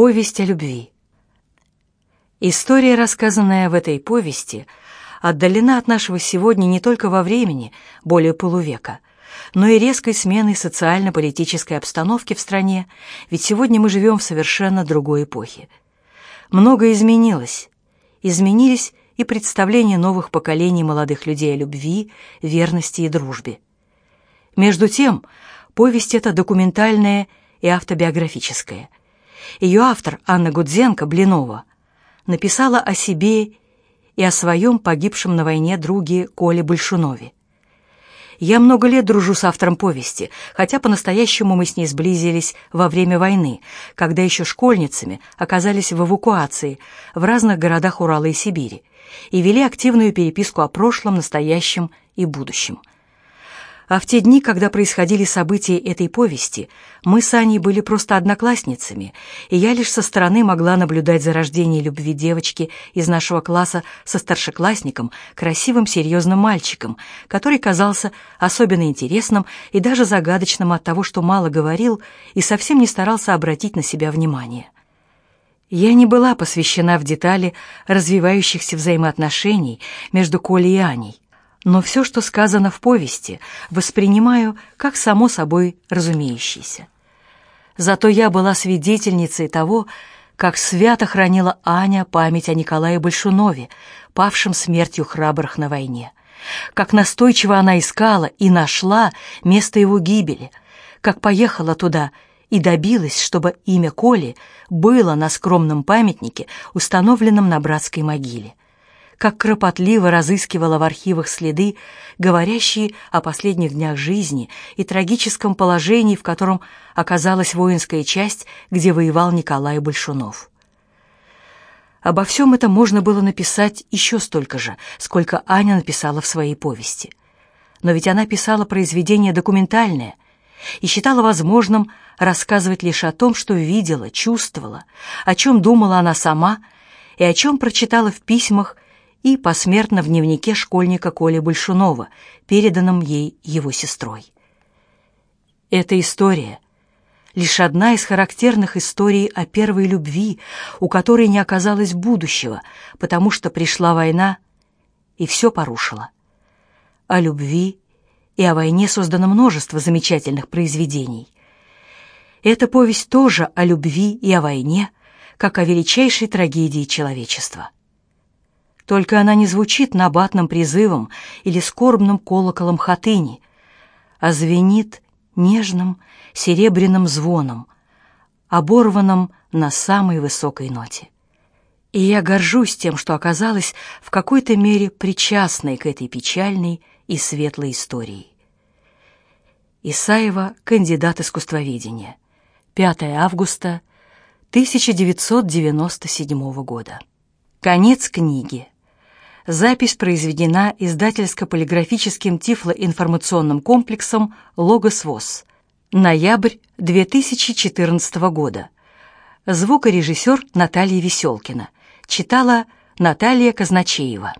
Повесть о любви. История, рассказанная в этой повести, отдалена от нашего сегодня не только во времени, более полувека, но и резкой сменой социально-политической обстановки в стране, ведь сегодня мы живем в совершенно другой эпохе. Многое изменилось. Изменились и представления новых поколений молодых людей о любви, верности и дружбе. Между тем, повесть эта документальная и автобиографическая. Ее автор, Анна Гудзенко, Блинова, написала о себе и о своем погибшем на войне друге Коле Большунове. Я много лет дружу с автором повести, хотя по-настоящему мы с ней сблизились во время войны, когда еще школьницами оказались в эвакуации в разных городах Урала и Сибири и вели активную переписку о прошлом, настоящем и будущем. А в те дни, когда происходили события этой повести, мы с Аней были просто одноклассницами, и я лишь со стороны могла наблюдать за рождением любви девочки из нашего класса со старшеклассником, красивым серьезным мальчиком, который казался особенно интересным и даже загадочным от того, что мало говорил и совсем не старался обратить на себя внимание. Я не была посвящена в детали развивающихся взаимоотношений между Колей и Аней, но все, что сказано в повести, воспринимаю как само собой разумеющееся. Зато я была свидетельницей того, как свято хранила Аня память о Николае Большунове, павшем смертью храбрых на войне. Как настойчиво она искала и нашла место его гибели, как поехала туда и добилась, чтобы имя Коли было на скромном памятнике, установленном на братской могиле как кропотливо разыскивала в архивах следы, говорящие о последних днях жизни и трагическом положении, в котором оказалась воинская часть, где воевал Николай Большунов. Обо всем этом можно было написать еще столько же, сколько Аня написала в своей повести. Но ведь она писала произведение документальное и считала возможным рассказывать лишь о том, что видела, чувствовала, о чем думала она сама и о чем прочитала в письмах и посмертно в дневнике школьника Коли Большунова, переданном ей его сестрой. Эта история — лишь одна из характерных историй о первой любви, у которой не оказалось будущего, потому что пришла война и все порушила. О любви и о войне создано множество замечательных произведений. Эта повесть тоже о любви и о войне, как о величайшей трагедии человечества. Только она не звучит набатным призывом или скорбным колоколом хатыни, а звенит нежным серебряным звоном, оборванным на самой высокой ноте. И я горжусь тем, что оказалась в какой-то мере причастной к этой печальной и светлой истории. Исаева, кандидат искусствоведения. 5 августа 1997 года. Конец книги. Запись произведена издательско-полиграфическим тифлоинформационным комплексом «Логос ВОЗ». Ноябрь 2014 года. Звукорежиссер Наталья Веселкина. Читала Наталья Казначеева.